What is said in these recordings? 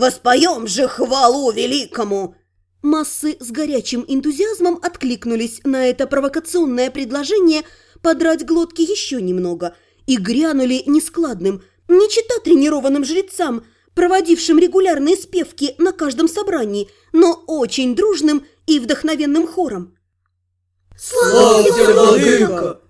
Воспоем же хвалу великому!» Массы с горячим энтузиазмом откликнулись на это провокационное предложение подрать глотки еще немного и грянули нескладным, не чита тренированным жрецам, проводившим регулярные спевки на каждом собрании, но очень дружным и вдохновенным хором. «Слава тебе, владыка!»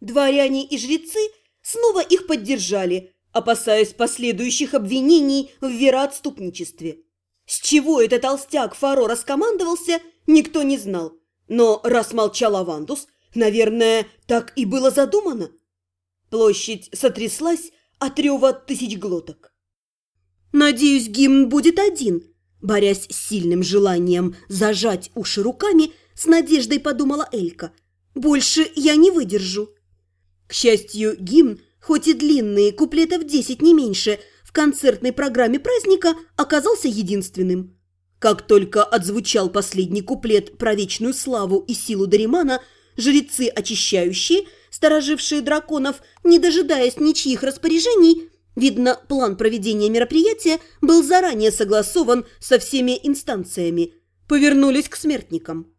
Дворяне и жрецы снова их поддержали, опасаясь последующих обвинений в вероотступничестве. С чего этот толстяк Фаро раскомандовался, никто не знал. Но раз молчал Авандус, наверное, так и было задумано. Площадь сотряслась от рева тысяч глоток. Надеюсь, гимн будет один. Борясь с сильным желанием зажать уши руками, с надеждой подумала Элька. Больше я не выдержу. К счастью, гимн, хоть и длинный, куплетов десять не меньше, в концертной программе праздника оказался единственным. Как только отзвучал последний куплет про вечную славу и силу Даримана, жрецы очищающие, сторожившие драконов, не дожидаясь ничьих распоряжений, видно, план проведения мероприятия был заранее согласован со всеми инстанциями, повернулись к смертникам.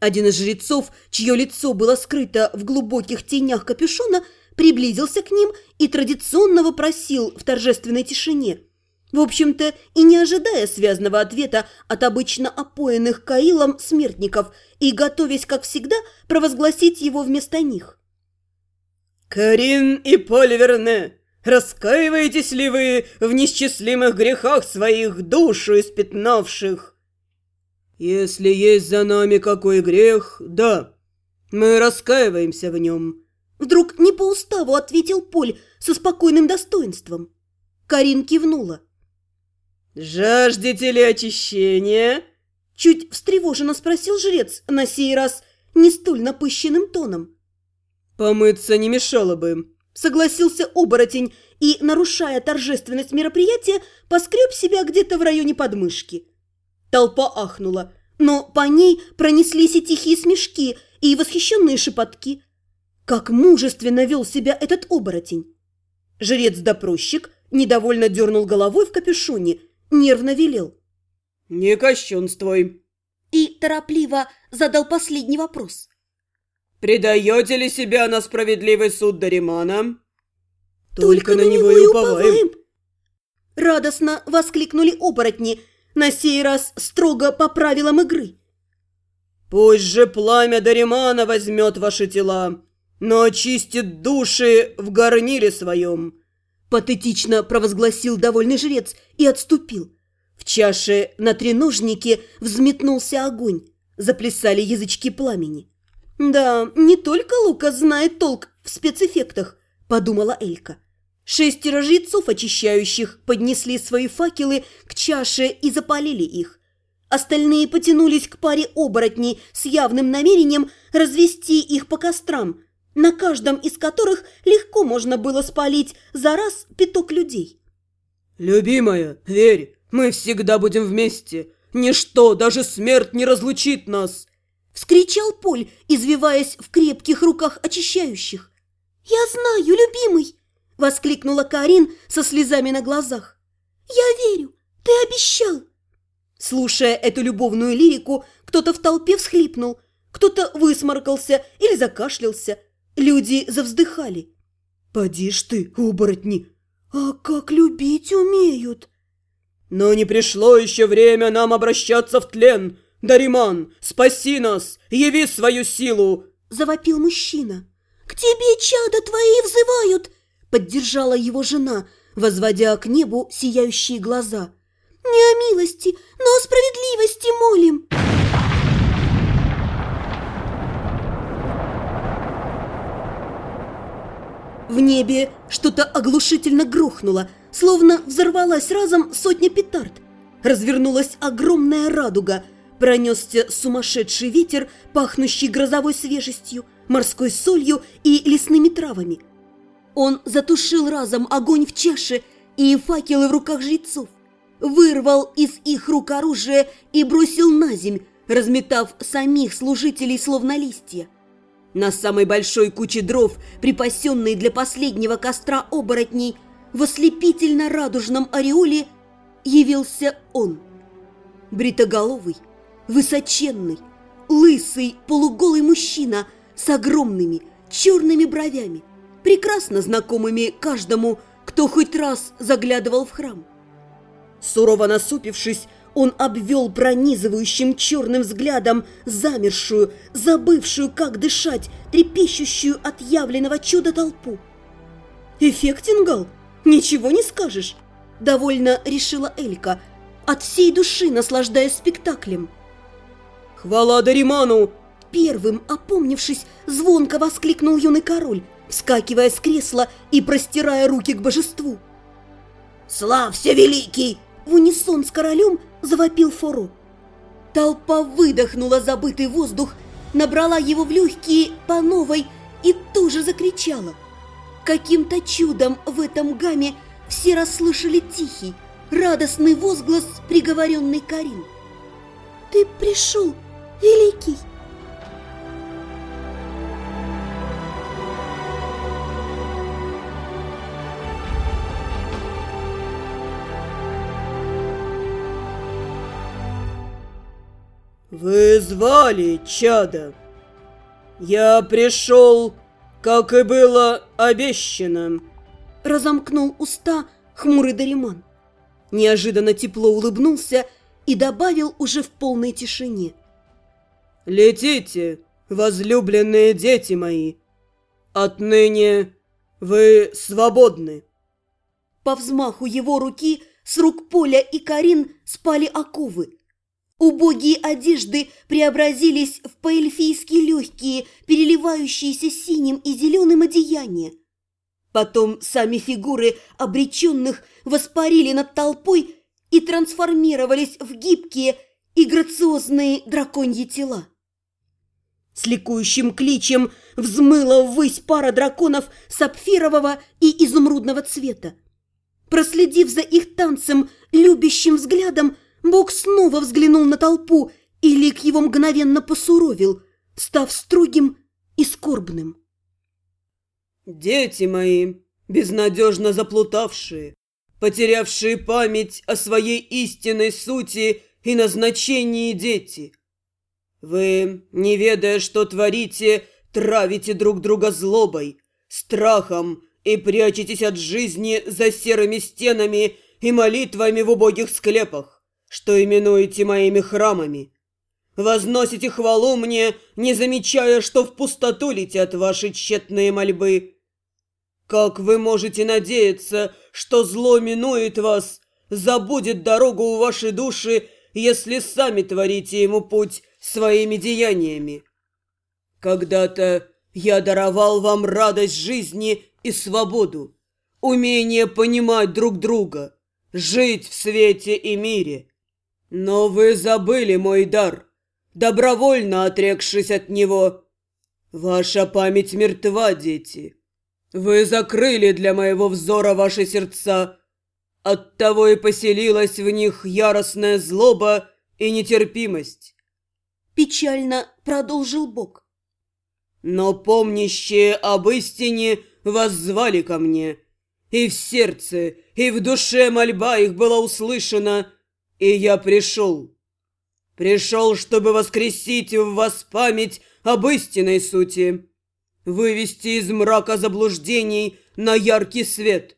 Один из жрецов, чье лицо было скрыто в глубоких тенях капюшона, приблизился к ним и традиционно вопросил в торжественной тишине, в общем-то и не ожидая связанного ответа от обычно опоенных Каилом смертников и готовясь, как всегда, провозгласить его вместо них. «Карин и Поливерне, раскаиваетесь ли вы в несчастливых грехах своих душу испятнавших?» «Если есть за нами какой грех, да, мы раскаиваемся в нем». Вдруг не по уставу ответил Поль со спокойным достоинством. Карин кивнула. «Жаждете ли очищения?» Чуть встревоженно спросил жрец, на сей раз не столь напыщенным тоном. «Помыться не мешало бы», — согласился оборотень и, нарушая торжественность мероприятия, поскреб себя где-то в районе подмышки. Толпа ахнула, но по ней пронеслись и тихие смешки, и восхищенные шепотки. Как мужественно вел себя этот оборотень! Жрец-допросчик недовольно дернул головой в капюшоне, нервно велел. «Не кощунствуй!» И торопливо задал последний вопрос. «Предаете ли себя на справедливый суд Даримана?» «Только, Только на, на него и уповаем!» Радостно воскликнули оборотни – на сей раз строго по правилам игры. «Пусть же пламя Даримана возьмет ваши тела, но очистит души в горниле своем!» Патетично провозгласил довольный жрец и отступил. В чаше на треножнике взметнулся огонь, заплясали язычки пламени. «Да, не только Лука знает толк в спецэффектах», – подумала Элька. Шестеро жрецов, очищающих, поднесли свои факелы к чаше и запалили их. Остальные потянулись к паре оборотней с явным намерением развести их по кострам, на каждом из которых легко можно было спалить за раз пяток людей. «Любимая, верь, мы всегда будем вместе. Ничто, даже смерть не разлучит нас!» Вскричал Поль, извиваясь в крепких руках очищающих. «Я знаю, любимый!» – воскликнула Карин со слезами на глазах. «Я верю! Ты обещал!» Слушая эту любовную лирику, кто-то в толпе всхлипнул, кто-то высморкался или закашлялся. Люди завздыхали. «Поди ж ты, оборотни! А как любить умеют!» «Но не пришло еще время нам обращаться в тлен! Дариман, спаси нас! Яви свою силу!» – завопил мужчина. «К тебе чада твои взывают!» поддержала его жена, возводя к небу сияющие глаза. «Не о милости, но о справедливости молим!» В небе что-то оглушительно грохнуло, словно взорвалась разом сотня петард. Развернулась огромная радуга, пронесся сумасшедший ветер, пахнущий грозовой свежестью, морской солью и лесными травами – он затушил разом огонь в чаше и факелы в руках жрецов, вырвал из их рук оружие и бросил на земь, разметав самих служителей словно листья. На самой большой куче дров, припасенной для последнего костра оборотней, в ослепительно-радужном ореоле явился он. Бритоголовый, высоченный, лысый, полуголый мужчина с огромными черными бровями, прекрасно знакомыми каждому, кто хоть раз заглядывал в храм. Сурово насупившись, он обвел пронизывающим черным взглядом замершую, забывшую, как дышать, трепещущую от явленного чуда толпу. «Эффектингал? Ничего не скажешь!» – довольно решила Элька, от всей души наслаждаясь спектаклем. «Хвала Дариману!» Первым, опомнившись, звонко воскликнул юный король, вскакивая с кресла и простирая руки к божеству. «Славься, великий!» В унисон с королем завопил Форо. Толпа выдохнула забытый воздух, набрала его в легкие по новой и тоже закричала. Каким-то чудом в этом гамме все расслышали тихий, радостный возглас приговоренный Карин. «Ты пришел, великий!» «Вы звали, чада? Я пришел, как и было обещано!» Разомкнул уста хмурый Дариман. Неожиданно тепло улыбнулся и добавил уже в полной тишине. «Летите, возлюбленные дети мои! Отныне вы свободны!» По взмаху его руки с рук Поля и Карин спали оковы, Убогие одежды преобразились в поэльфийские легкие, переливающиеся синим и зеленым одеяния. Потом сами фигуры обреченных воспарили над толпой и трансформировались в гибкие и грациозные драконьи тела. С ликующим кличем взмыла ввысь пара драконов сапфирового и изумрудного цвета. Проследив за их танцем любящим взглядом, Бог снова взглянул на толпу, и лик его мгновенно посуровил, став строгим и скорбным. «Дети мои, безнадежно заплутавшие, потерявшие память о своей истинной сути и назначении дети, вы, не ведая, что творите, травите друг друга злобой, страхом и прячетесь от жизни за серыми стенами и молитвами в убогих склепах что именуете моими храмами. Возносите хвалу мне, не замечая, что в пустоту летят ваши тщетные мольбы. Как вы можете надеяться, что зло минует вас, забудет дорогу у вашей души, если сами творите ему путь своими деяниями? Когда-то я даровал вам радость жизни и свободу, умение понимать друг друга, жить в свете и мире. «Но вы забыли мой дар, добровольно отрекшись от него. Ваша память мертва, дети. Вы закрыли для моего взора ваши сердца. Оттого и поселилась в них яростная злоба и нетерпимость». Печально продолжил Бог. «Но помнящие об истине воззвали ко мне, и в сердце, и в душе мольба их была услышана» И я пришел. Пришел, чтобы воскресить в вас память об истинной сути, вывести из мрака заблуждений на яркий свет.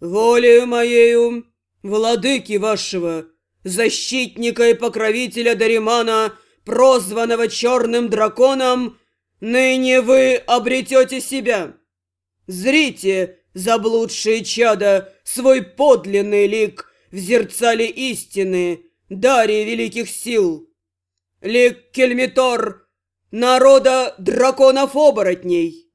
Волею моею, владыки вашего, защитника и покровителя Даримана, прозванного черным драконом, ныне вы обретете себя. Зрите, заблудшие чада, свой подлинный лик — в зерцале истины, даре великих сил. Лик Кельмитор, народа драконов-оборотней.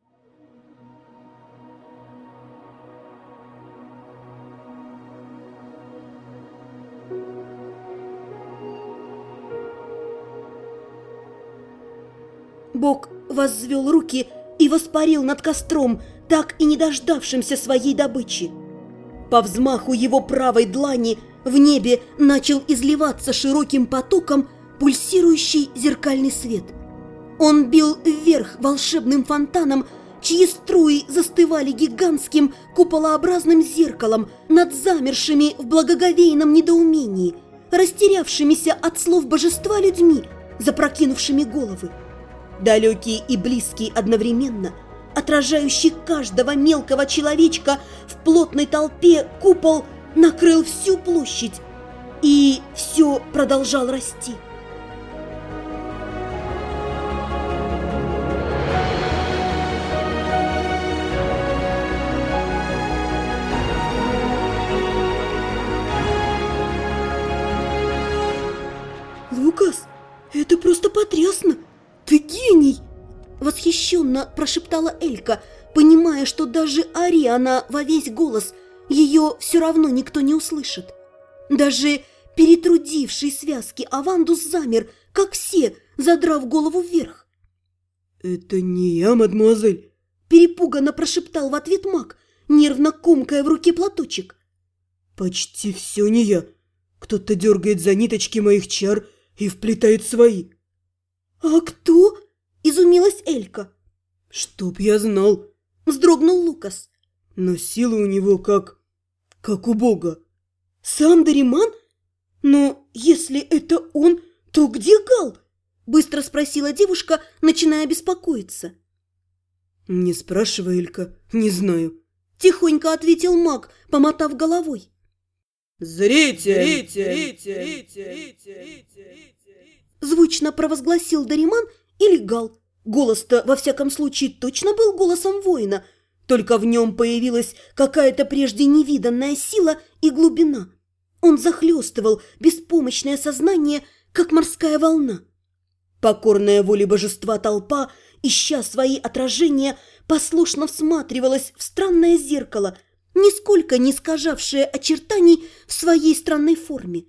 Бог воззвел руки и воспарил над костром, так и не дождавшимся своей добычи. По взмаху его правой длани в небе начал изливаться широким потоком пульсирующий зеркальный свет. Он бил вверх волшебным фонтаном, чьи струи застывали гигантским куполообразным зеркалом над замершими в благоговейном недоумении, растерявшимися от слов божества людьми, запрокинувшими головы. Далекие и близкие одновременно, отражающий каждого мелкого человечка в плотной толпе купол накрыл всю площадь, и все продолжал расти. «Лукас, это просто потрясно! Ты гений!» Восхищенно прошептала Элька, понимая, что даже Ариана во весь голос ее все равно никто не услышит. Даже перетрудивший связки Авандус замер, как все, задрав голову вверх. «Это не я, мадемуазель!» Перепуганно прошептал в ответ маг, нервно комкая в руке платочек. «Почти все не я. Кто-то дергает за ниточки моих чар и вплетает свои». «А кто?» – изумилась Элька. «Чтоб я знал!» – вздрогнул Лукас. «Но силы у него как... как у бога». «Сам Дариман? Но если это он, то где Гал?» – быстро спросила девушка, начиная беспокоиться. «Не спрашивай, Элька, не знаю», – тихонько ответил маг, помотав головой. «Зритель! Зритель! Зритель! Зритель!» Звучно провозгласил Дариман или Гал. Голос-то, во всяком случае, точно был голосом воина, только в нем появилась какая-то прежде невиданная сила и глубина. Он захлестывал беспомощное сознание, как морская волна. Покорная воле божества толпа, ища свои отражения, послушно всматривалась в странное зеркало, нисколько не искажавшее очертаний в своей странной форме.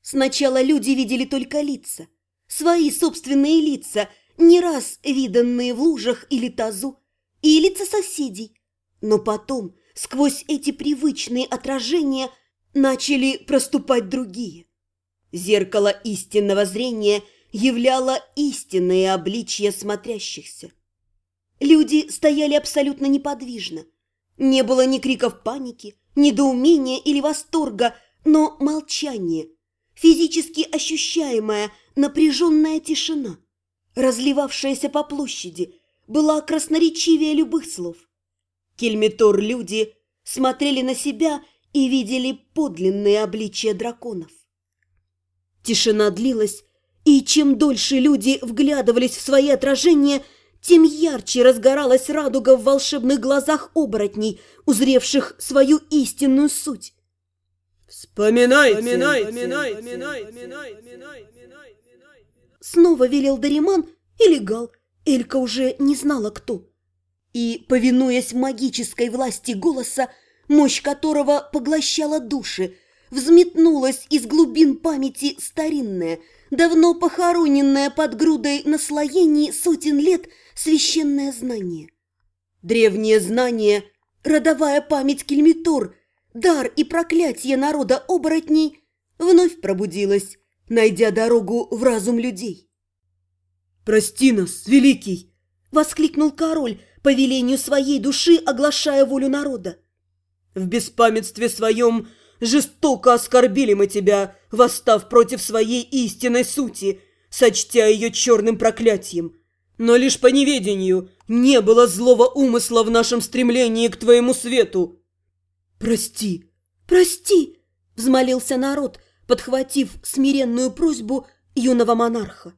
Сначала люди видели только лица, свои собственные лица, не раз виданные в лужах или тазу, и лица соседей. Но потом, сквозь эти привычные отражения, начали проступать другие. Зеркало истинного зрения являло истинное обличье смотрящихся. Люди стояли абсолютно неподвижно. Не было ни криков паники, недоумения или восторга, но молчание – физически ощущаемая напряженная тишина, разливавшаяся по площади, была красноречивее любых слов. Кельметор люди смотрели на себя и видели подлинные обличия драконов. Тишина длилась, и чем дольше люди вглядывались в свои отражения, тем ярче разгоралась радуга в волшебных глазах оборотней, узревших свою истинную суть. Вспоминайте, вспоминайте, вспоминайте, вспоминайте, вспоминайте. Снова велел Дариман или Гал. Элька уже не знала, кто. И, повинуясь магической власти голоса, мощь которого поглощала души, взметнулась из глубин памяти старинная, давно похороненная под грудой наслоений сотен лет священное знание. Древнее знание, родовая память Кельмитор – дар и проклятие народа оборотней вновь пробудилась, найдя дорогу в разум людей. «Прости нас, великий!» – воскликнул король по велению своей души, оглашая волю народа. «В беспамятстве своем жестоко оскорбили мы тебя, восстав против своей истинной сути, сочтя ее черным проклятием. Но лишь по неведению не было злого умысла в нашем стремлении к твоему свету. «Прости, прости!» – взмолился народ, подхватив смиренную просьбу юного монарха.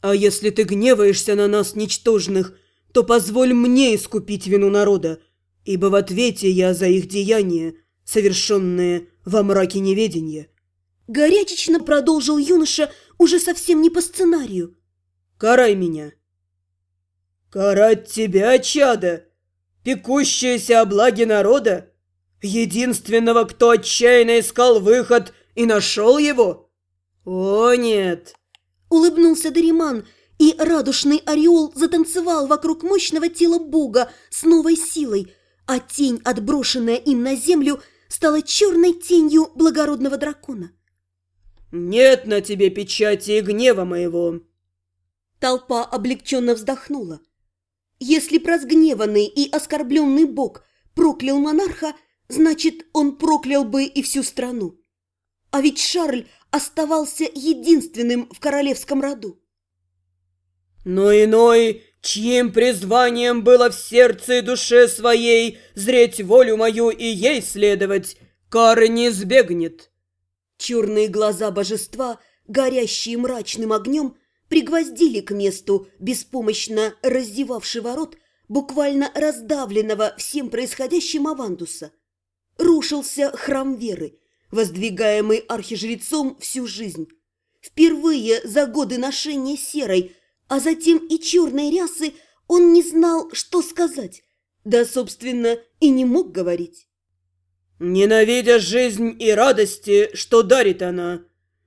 «А если ты гневаешься на нас, ничтожных, то позволь мне искупить вину народа, ибо в ответе я за их деяния, совершенные во мраке неведения». Горячечно продолжил юноша уже совсем не по сценарию. «Карай меня!» «Карать тебя, чада, пекущаяся о благе народа?» Единственного, кто отчаянно искал выход и нашел его? О, нет!» Улыбнулся Дариман, и радужный ореол затанцевал вокруг мощного тела бога с новой силой, а тень, отброшенная им на землю, стала черной тенью благородного дракона. «Нет на тебе печати и гнева моего!» Толпа облегченно вздохнула. Если прозгневанный и оскорбленный бог проклял монарха, значит, он проклял бы и всю страну. А ведь Шарль оставался единственным в королевском роду. Но иной, чьим призванием было в сердце и душе своей зреть волю мою и ей следовать, кары не избегнет. Черные глаза божества, горящие мрачным огнем, пригвоздили к месту беспомощно раздевавшего рот, буквально раздавленного всем происходящим Авандуса. Рушился храм веры, воздвигаемый архижрецом всю жизнь. Впервые за годы ношения серой, а затем и черной рясы, он не знал, что сказать, да, собственно, и не мог говорить. «Ненавидя жизнь и радости, что дарит она,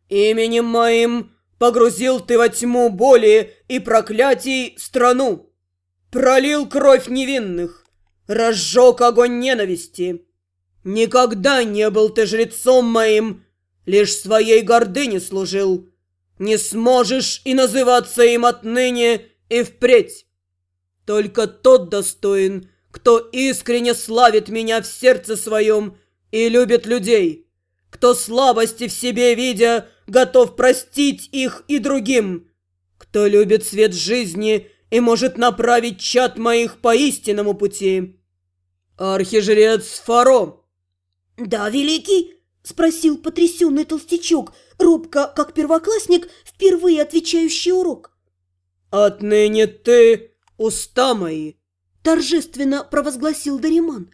именем моим погрузил ты во тьму боли и проклятий страну, пролил кровь невинных, разжег огонь ненависти». Никогда не был ты жрецом моим, лишь своей гордыне служил. Не сможешь и называться им отныне и впредь. Только тот достоин, кто искренне славит меня в сердце своем и любит людей, кто слабости в себе видя, готов простить их и другим, кто любит свет жизни и может направить чад моих по истинному пути. Архижрец Фаро. «Да, великий?» – спросил потрясенный толстячок, робко, как первоклассник, впервые отвечающий урок. «Отныне ты уста мои!» – торжественно провозгласил Дариман.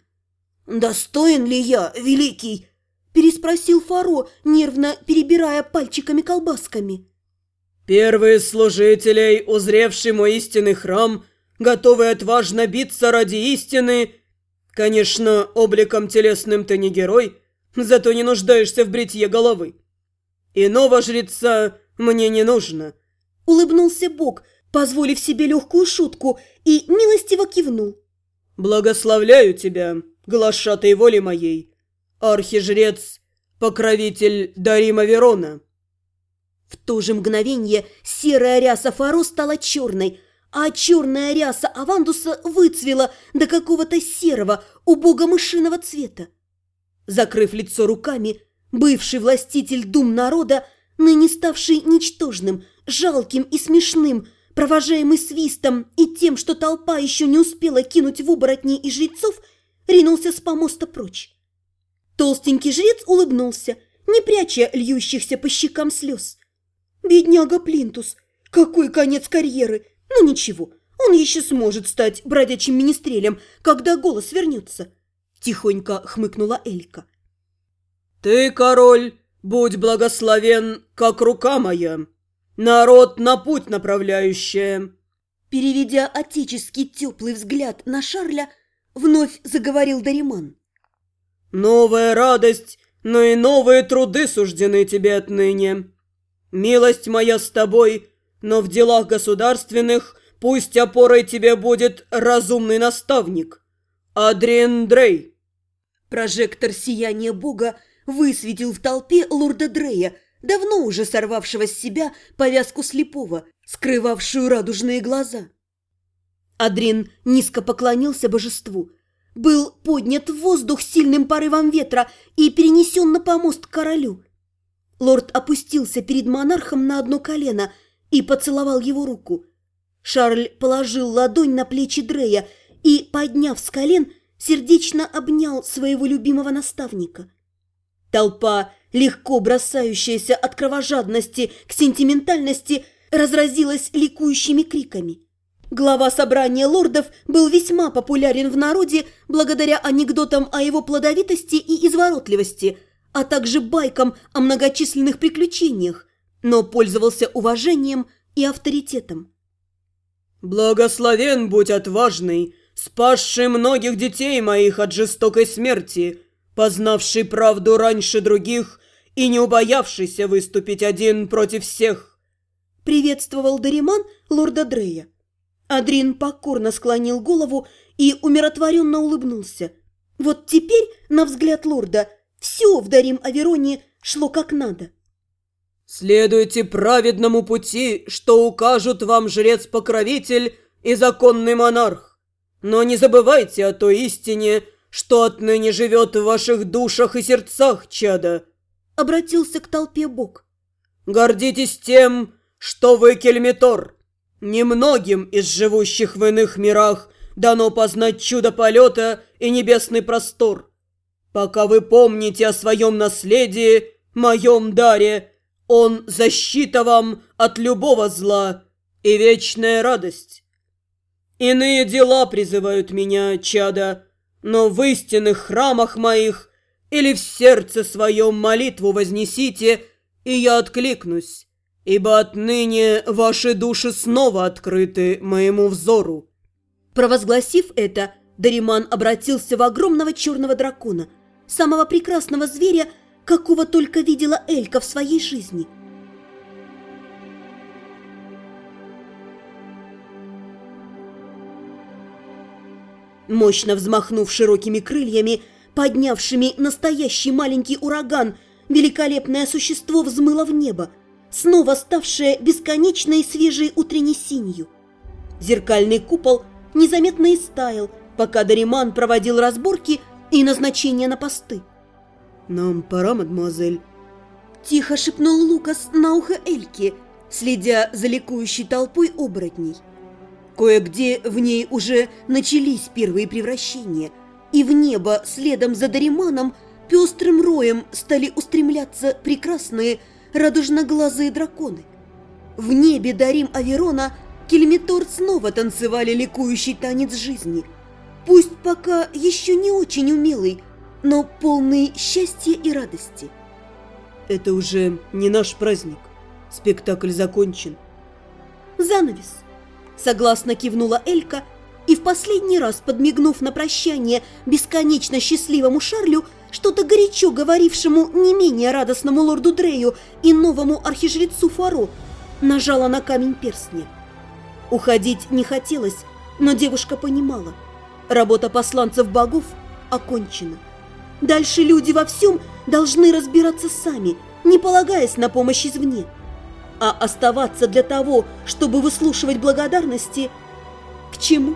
«Достоин ли я, великий?» – переспросил Фаро, нервно перебирая пальчиками-колбасками. «Первые служителей, узревший мой истинный храм, готовые отважно биться ради истины – Конечно, обликом телесным ты не герой, зато не нуждаешься в бритье головы. Иного жреца мне не нужно. Улыбнулся Бог, позволив себе легкую шутку, и милостиво кивнул. Благословляю тебя, глашатой воли моей, архижрец, покровитель Дарима Верона. В то же мгновение серая ряса Фаро стала черной – а черная ряса Авандуса выцвела до какого-то серого, убого-мышиного цвета. Закрыв лицо руками, бывший властитель дум народа, ныне ставший ничтожным, жалким и смешным, провожаемый свистом и тем, что толпа еще не успела кинуть в оборотней и жрецов, ринулся с помоста прочь. Толстенький жрец улыбнулся, не пряча льющихся по щекам слез. «Бедняга Плинтус! Какой конец карьеры! Ну ничего, он еще сможет стать бродячим министрелем, когда голос вернется. Тихонько хмыкнула Элька. Ты, король, будь благословен, как рука моя, народ на путь направляющая. Переведя отеческий теплый взгляд на Шарля, вновь заговорил Дариман. Новая радость, но и новые труды суждены тебе отныне. Милость моя с тобой — но в делах государственных пусть опорой тебе будет разумный наставник. Адриен Дрей». Прожектор сияния бога высветил в толпе лорда Дрея, давно уже сорвавшего с себя повязку слепого, скрывавшую радужные глаза. Адрин низко поклонился божеству, был поднят в воздух сильным порывом ветра и перенесен на помост к королю. Лорд опустился перед монархом на одно колено – и поцеловал его руку. Шарль положил ладонь на плечи Дрея и, подняв с колен, сердечно обнял своего любимого наставника. Толпа, легко бросающаяся от кровожадности к сентиментальности, разразилась ликующими криками. Глава собрания лордов был весьма популярен в народе благодаря анекдотам о его плодовитости и изворотливости, а также байкам о многочисленных приключениях, но пользовался уважением и авторитетом. «Благословен будь отважный, спасший многих детей моих от жестокой смерти, познавший правду раньше других и не убоявшийся выступить один против всех!» Приветствовал Дариман лорда Дрея. Адрин покорно склонил голову и умиротворенно улыбнулся. Вот теперь, на взгляд лорда, все в Дарим Авероне шло как надо. Следуйте праведному пути, что укажут вам жрец-покровитель и законный монарх. Но не забывайте о той истине, что отныне живет в ваших душах и сердцах, чада. Обратился к толпе Бог. Гордитесь тем, что вы кельметор. Немногим из живущих в иных мирах дано познать чудо полета и небесный простор. Пока вы помните о своем наследии, моем даре, он защита вам от любого зла и вечная радость. Иные дела призывают меня, чада, но в истинных храмах моих или в сердце своем молитву вознесите, и я откликнусь, ибо отныне ваши души снова открыты моему взору». Провозгласив это, Дариман обратился в огромного черного дракона, самого прекрасного зверя, какого только видела Элька в своей жизни – Мощно взмахнув широкими крыльями, поднявшими настоящий маленький ураган, великолепное существо взмыло в небо, снова ставшее бесконечной свежей утренней синью. Зеркальный купол незаметно истаял, пока Дариман проводил разборки и назначение на посты. «Нам пора, мадемуазель», – тихо шепнул Лукас на ухо Эльки, следя за ликующей толпой оборотней. Кое-где в ней уже начались первые превращения, и в небо следом за Дариманом пестрым роем стали устремляться прекрасные радужноглазые драконы. В небе Дарим Аверона Кельмитор снова танцевали ликующий танец жизни. Пусть пока еще не очень умелый, но полный счастья и радости. Это уже не наш праздник. Спектакль закончен. Занавес. Согласно кивнула Элька и в последний раз, подмигнув на прощание бесконечно счастливому Шарлю, что-то горячо говорившему не менее радостному лорду Дрею и новому архижрецу Фаро, нажала на камень перстня. Уходить не хотелось, но девушка понимала. Работа посланцев богов окончена. Дальше люди во всем должны разбираться сами, не полагаясь на помощь извне а оставаться для того, чтобы выслушивать благодарности, к чему?